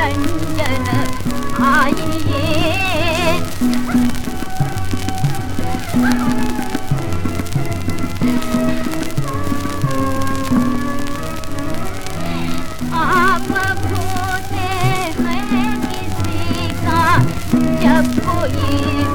रंजन आइए। आप भूते हैं किसी का जब कोई